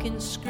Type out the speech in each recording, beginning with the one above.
Drunken screams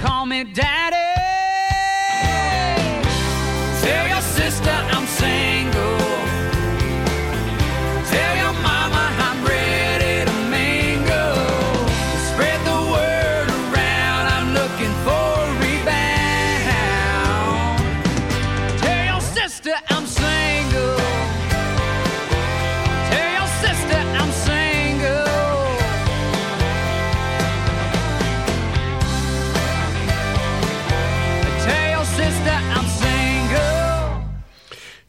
Call me daddy.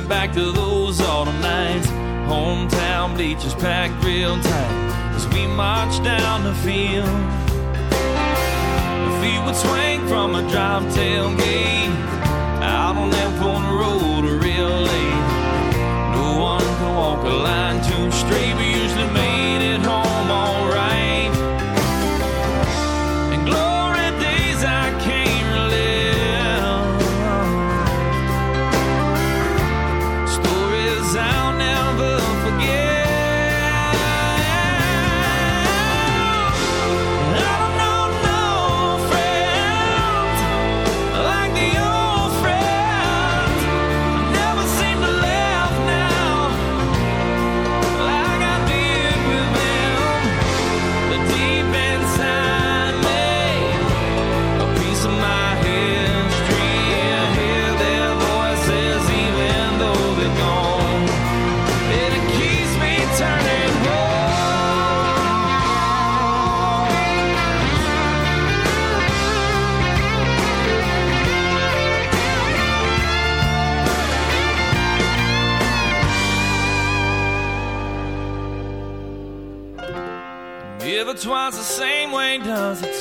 Me back to those autumn nights. Hometown bleachers packed real tight as we march down the field. The feet would swing from a drop tailgate out on that corner road real late. No one could walk a line too straight.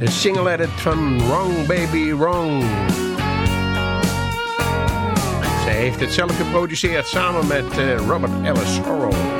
De single edit van Wrong Baby Wrong. Zij heeft het zelf geproduceerd samen met eh, Robert Ellis Orrall.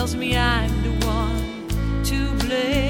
tells me I'm the one to blame.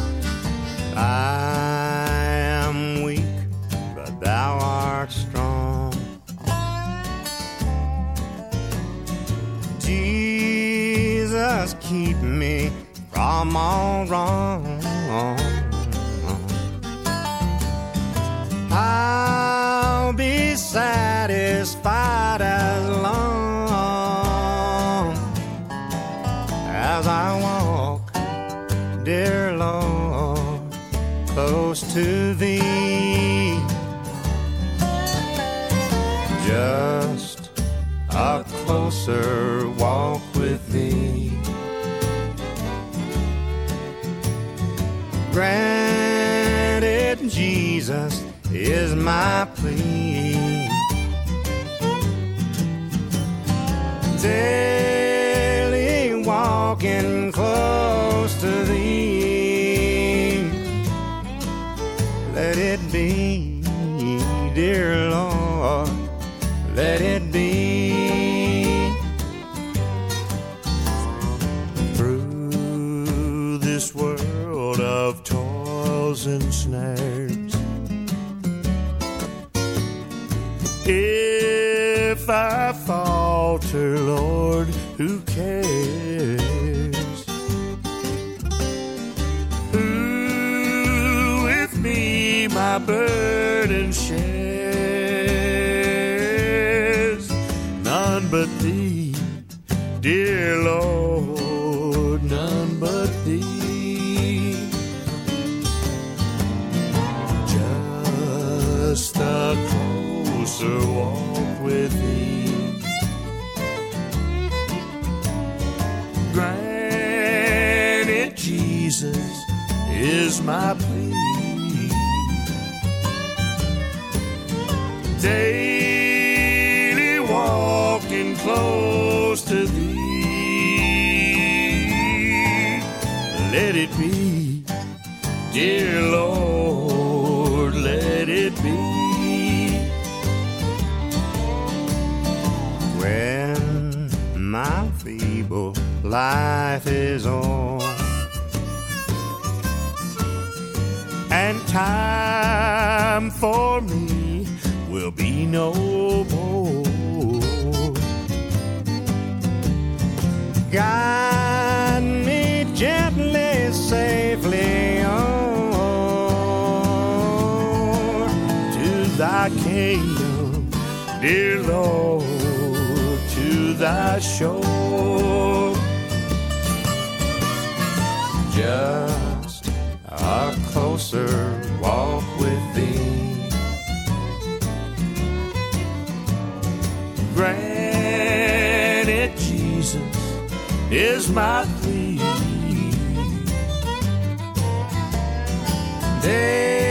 I am weak, but thou art strong. Jesus, keep me from all wrong. I'll be satisfied as long as I walk, dear close to thee. Just a closer walk with thee. Granted, Jesus is my plea. Daily it be. When my feeble life is on and time for me will be no more. Guide me gently, safely thy kingdom, dear Lord, to thy shore. Just a closer walk with thee. Grant it, Jesus is my plea. Daily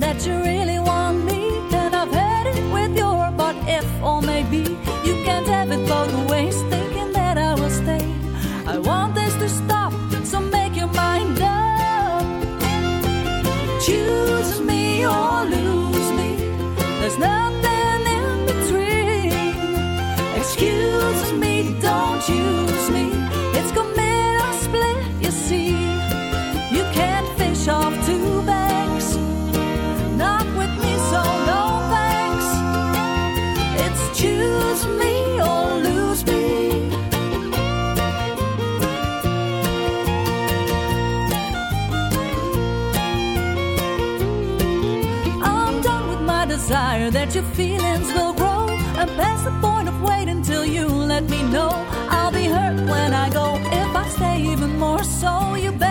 and past the point of waiting till you let me know. I'll be hurt when I go if I stay even more so. You better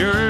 sure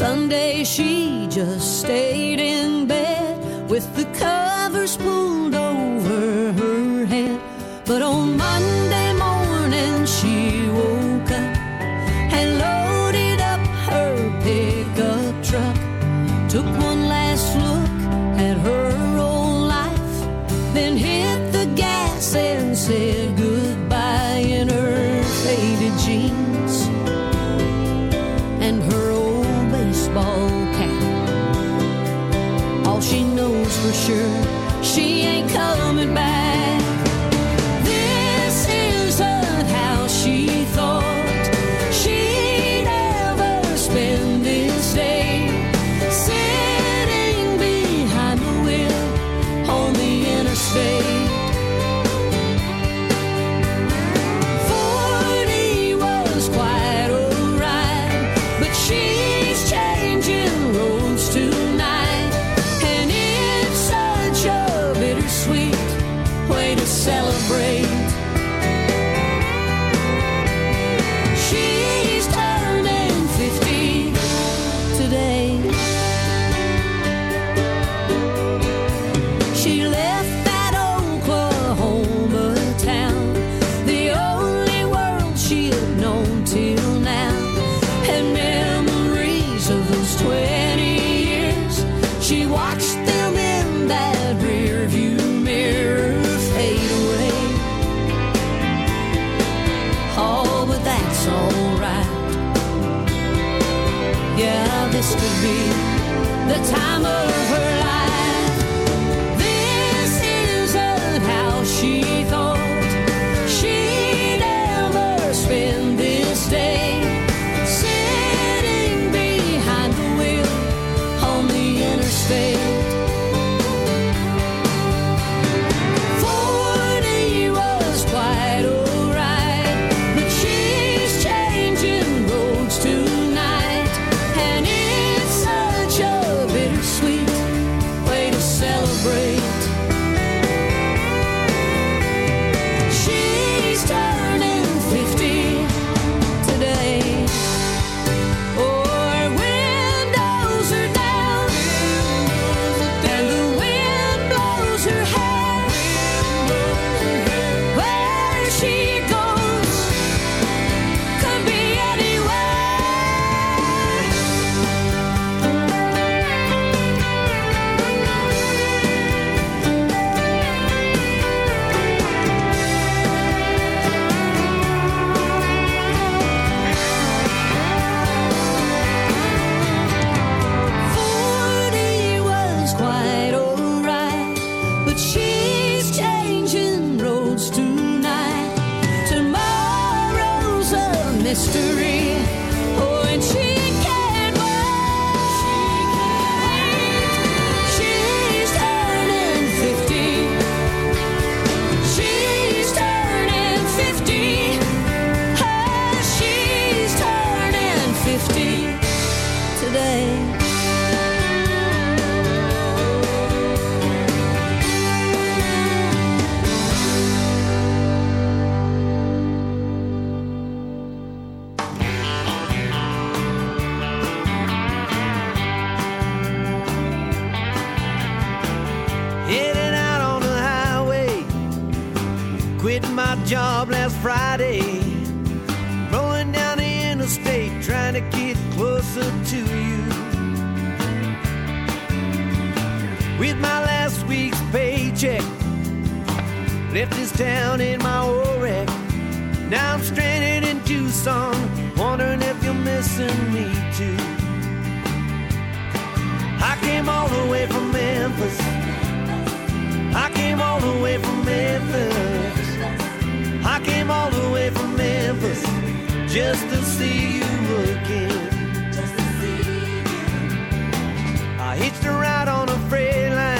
Sunday she just stayed in bed with the covers pulled over her head. But on Monday morning she woke up and loaded up her pickup truck. Took one last look at her old life, then hit the gas and said sure, she ain't coming back. Left this town in my old wreck. Now I'm stranded in Tucson, wondering if you're missing me too. I came all the way from Memphis. I came all the way from Memphis. I came all the way from Memphis just to see you again. I hitched a ride on a freight line,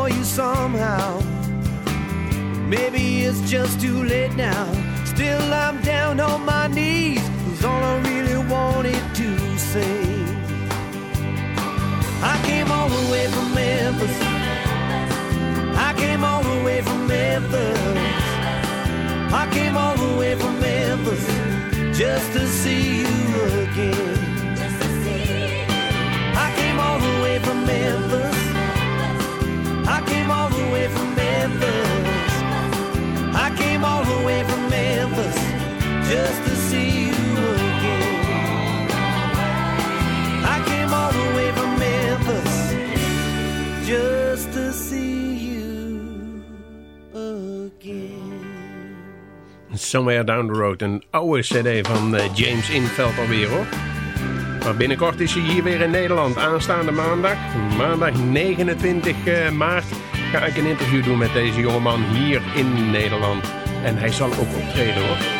For you somehow. Maybe it's just too late now. Still, I'm down on my knees. Is all I really wanted to say. I came all the way from Memphis. I came all the way from Memphis. I came all the way from Memphis just to see you again. I came all the way from Memphis. I came all the way from Memphis. I came all the way from Memphis just to see you again. I came all the way from Memphis just to see you again. Somewhere Down the Road. Een oude cd van eh, James Infeld alweer hoor. Maar binnenkort is hij hier weer in Nederland. Aanstaande maandag, maandag 29 eh, maart, ga ik een interview doen met deze jongeman hier in Nederland. En hij zal ook optreden hoor.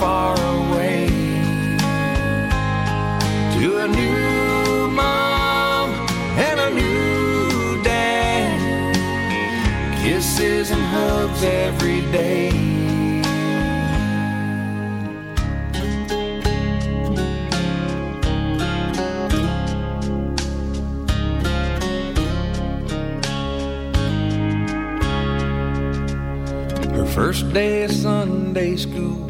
far away to a new mom and a new dad. Kisses and hugs every day. Her first day of Sunday school,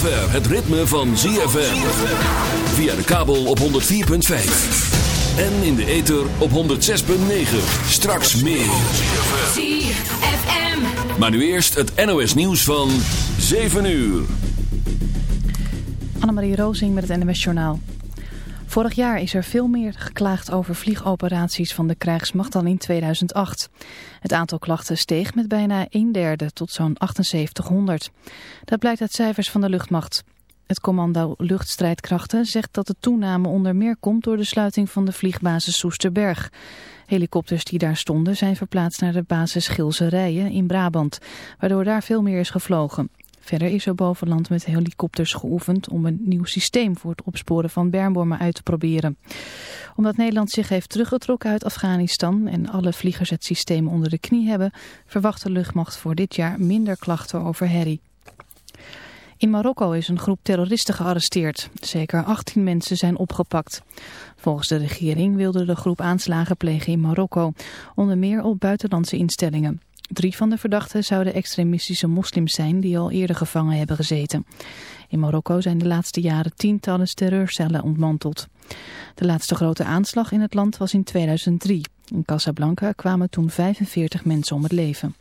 Zover het ritme van ZFM. Via de kabel op 104.5. En in de ether op 106.9. Straks meer. ZFM. Maar nu eerst het NOS nieuws van 7 uur. Annemarie Rozing met het NMS Journaal. Vorig jaar is er veel meer geklaagd over vliegoperaties van de krijgsmacht dan in 2008. Het aantal klachten steeg met bijna een derde tot zo'n 7800. Dat blijkt uit cijfers van de luchtmacht. Het commando luchtstrijdkrachten zegt dat de toename onder meer komt door de sluiting van de vliegbasis Soesterberg. Helikopters die daar stonden zijn verplaatst naar de basis Gilse Rijen in Brabant, waardoor daar veel meer is gevlogen. Verder is er boven land met helikopters geoefend om een nieuw systeem voor het opsporen van bermwormen uit te proberen. Omdat Nederland zich heeft teruggetrokken uit Afghanistan en alle vliegers het systeem onder de knie hebben, verwacht de luchtmacht voor dit jaar minder klachten over herrie. In Marokko is een groep terroristen gearresteerd. Zeker 18 mensen zijn opgepakt. Volgens de regering wilde de groep aanslagen plegen in Marokko, onder meer op buitenlandse instellingen. Drie van de verdachten zouden extremistische moslims zijn die al eerder gevangen hebben gezeten. In Marokko zijn de laatste jaren tientallen terreurcellen ontmanteld. De laatste grote aanslag in het land was in 2003. In Casablanca kwamen toen 45 mensen om het leven.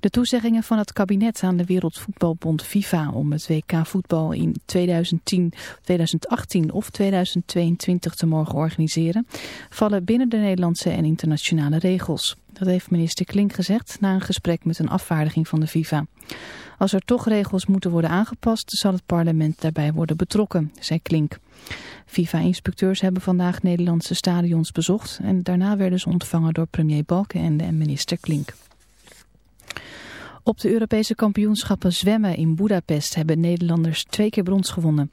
De toezeggingen van het kabinet aan de Wereldvoetbalbond FIFA om het WK voetbal in 2010, 2018 of 2022 te mogen organiseren, vallen binnen de Nederlandse en internationale regels. Dat heeft minister Klink gezegd na een gesprek met een afvaardiging van de FIFA. Als er toch regels moeten worden aangepast, zal het parlement daarbij worden betrokken, zei Klink. FIFA-inspecteurs hebben vandaag Nederlandse stadions bezocht en daarna werden ze ontvangen door premier Balkenende en minister Klink. Op de Europese kampioenschappen zwemmen in Budapest hebben Nederlanders twee keer brons gewonnen.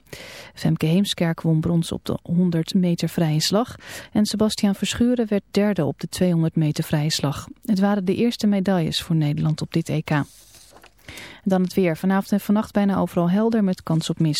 Femke Heemskerk won brons op de 100 meter vrije slag en Sebastian Verschuren werd derde op de 200 meter vrije slag. Het waren de eerste medailles voor Nederland op dit EK. Dan het weer. Vanavond en vannacht bijna overal helder met kans op mist.